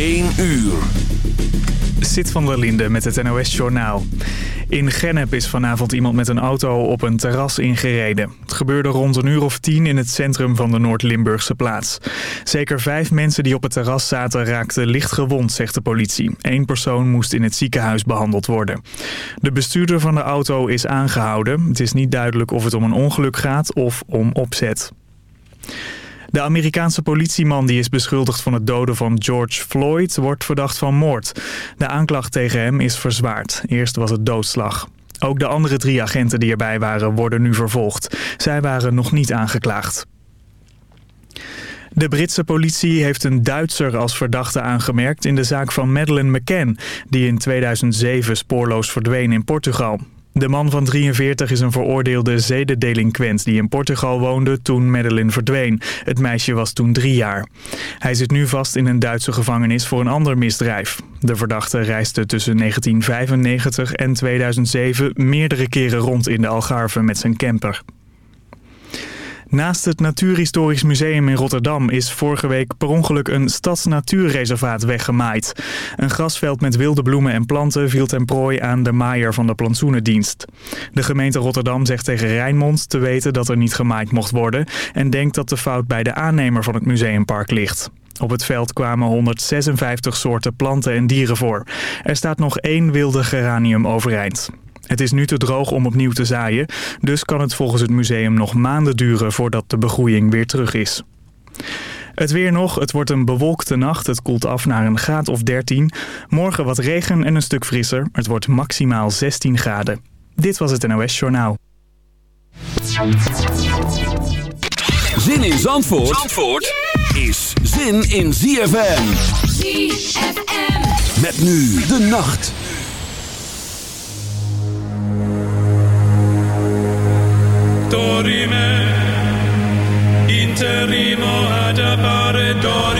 1 uur. Zit van der Linde met het NOS-journaal. In Gennep is vanavond iemand met een auto op een terras ingereden. Het gebeurde rond een uur of tien in het centrum van de Noord-Limburgse plaats. Zeker vijf mensen die op het terras zaten raakten licht gewond, zegt de politie. Eén persoon moest in het ziekenhuis behandeld worden. De bestuurder van de auto is aangehouden. Het is niet duidelijk of het om een ongeluk gaat of om opzet. De Amerikaanse politieman die is beschuldigd van het doden van George Floyd wordt verdacht van moord. De aanklacht tegen hem is verzwaard. Eerst was het doodslag. Ook de andere drie agenten die erbij waren worden nu vervolgd. Zij waren nog niet aangeklaagd. De Britse politie heeft een Duitser als verdachte aangemerkt in de zaak van Madeleine McCann, die in 2007 spoorloos verdween in Portugal. De man van 43 is een veroordeelde zedendelinquent die in Portugal woonde toen Madeleine verdween. Het meisje was toen drie jaar. Hij zit nu vast in een Duitse gevangenis voor een ander misdrijf. De verdachte reisde tussen 1995 en 2007 meerdere keren rond in de Algarve met zijn camper. Naast het Natuurhistorisch Museum in Rotterdam is vorige week per ongeluk een stadsnatuurreservaat weggemaaid. Een grasveld met wilde bloemen en planten viel ten prooi aan de maaier van de plantsoenendienst. De gemeente Rotterdam zegt tegen Rijnmond te weten dat er niet gemaaid mocht worden en denkt dat de fout bij de aannemer van het museumpark ligt. Op het veld kwamen 156 soorten planten en dieren voor. Er staat nog één wilde geranium overeind. Het is nu te droog om opnieuw te zaaien, dus kan het volgens het museum nog maanden duren voordat de begroeiing weer terug is. Het weer nog, het wordt een bewolkte nacht, het koelt af naar een graad of 13. Morgen wat regen en een stuk frisser, het wordt maximaal 16 graden. Dit was het NOS Journaal. Zin in Zandvoort, Zandvoort is zin in ZFM. ZFM. Met nu de nacht. Dorime interimo ad appare dorime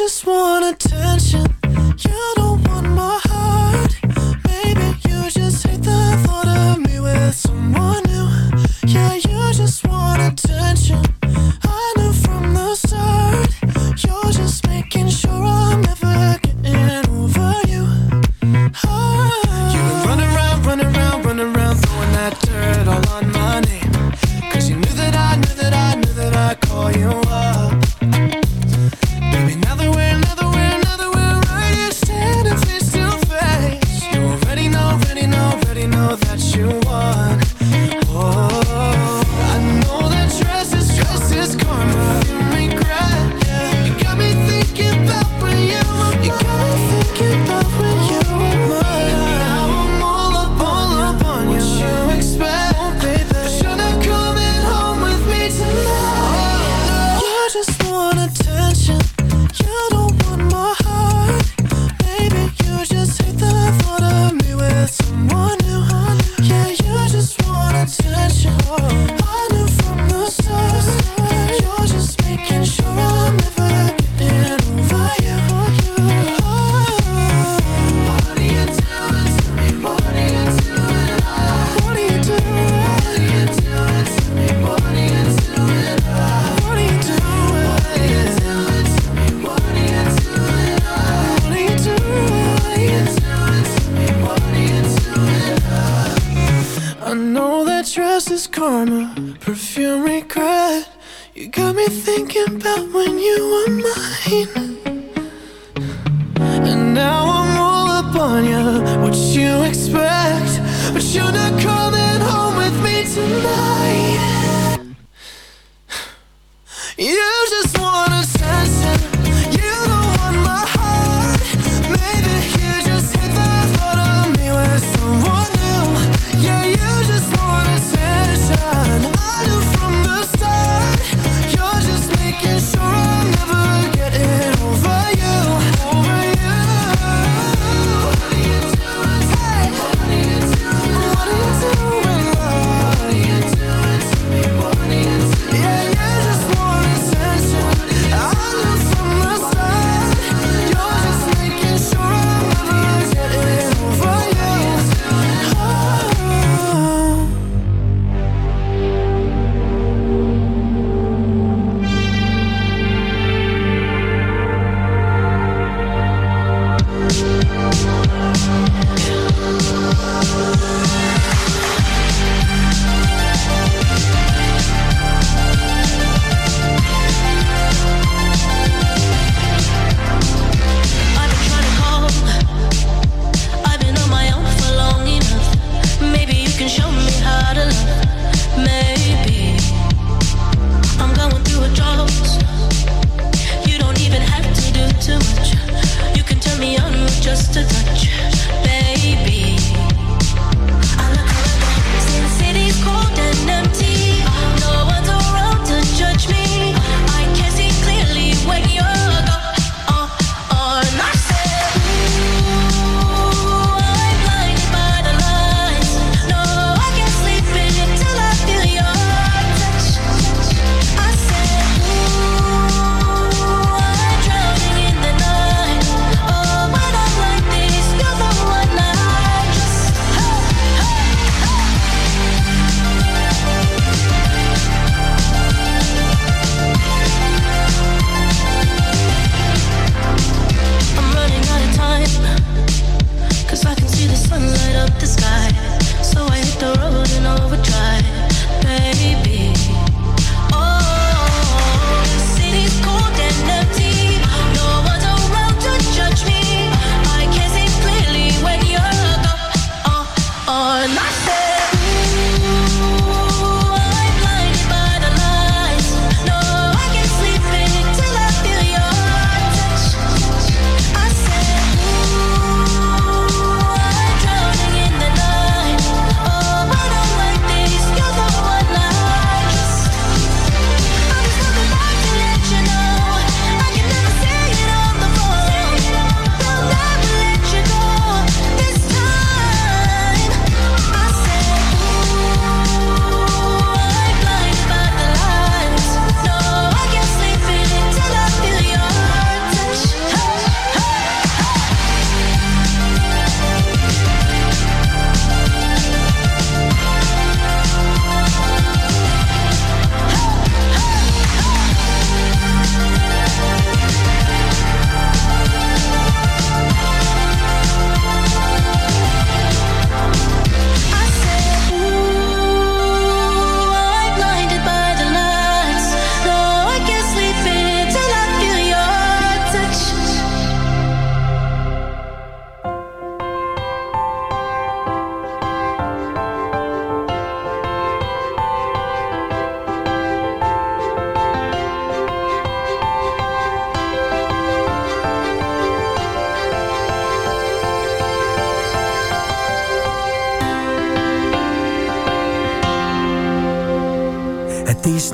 just wanna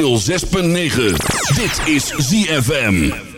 106.9. Dit is ZFM.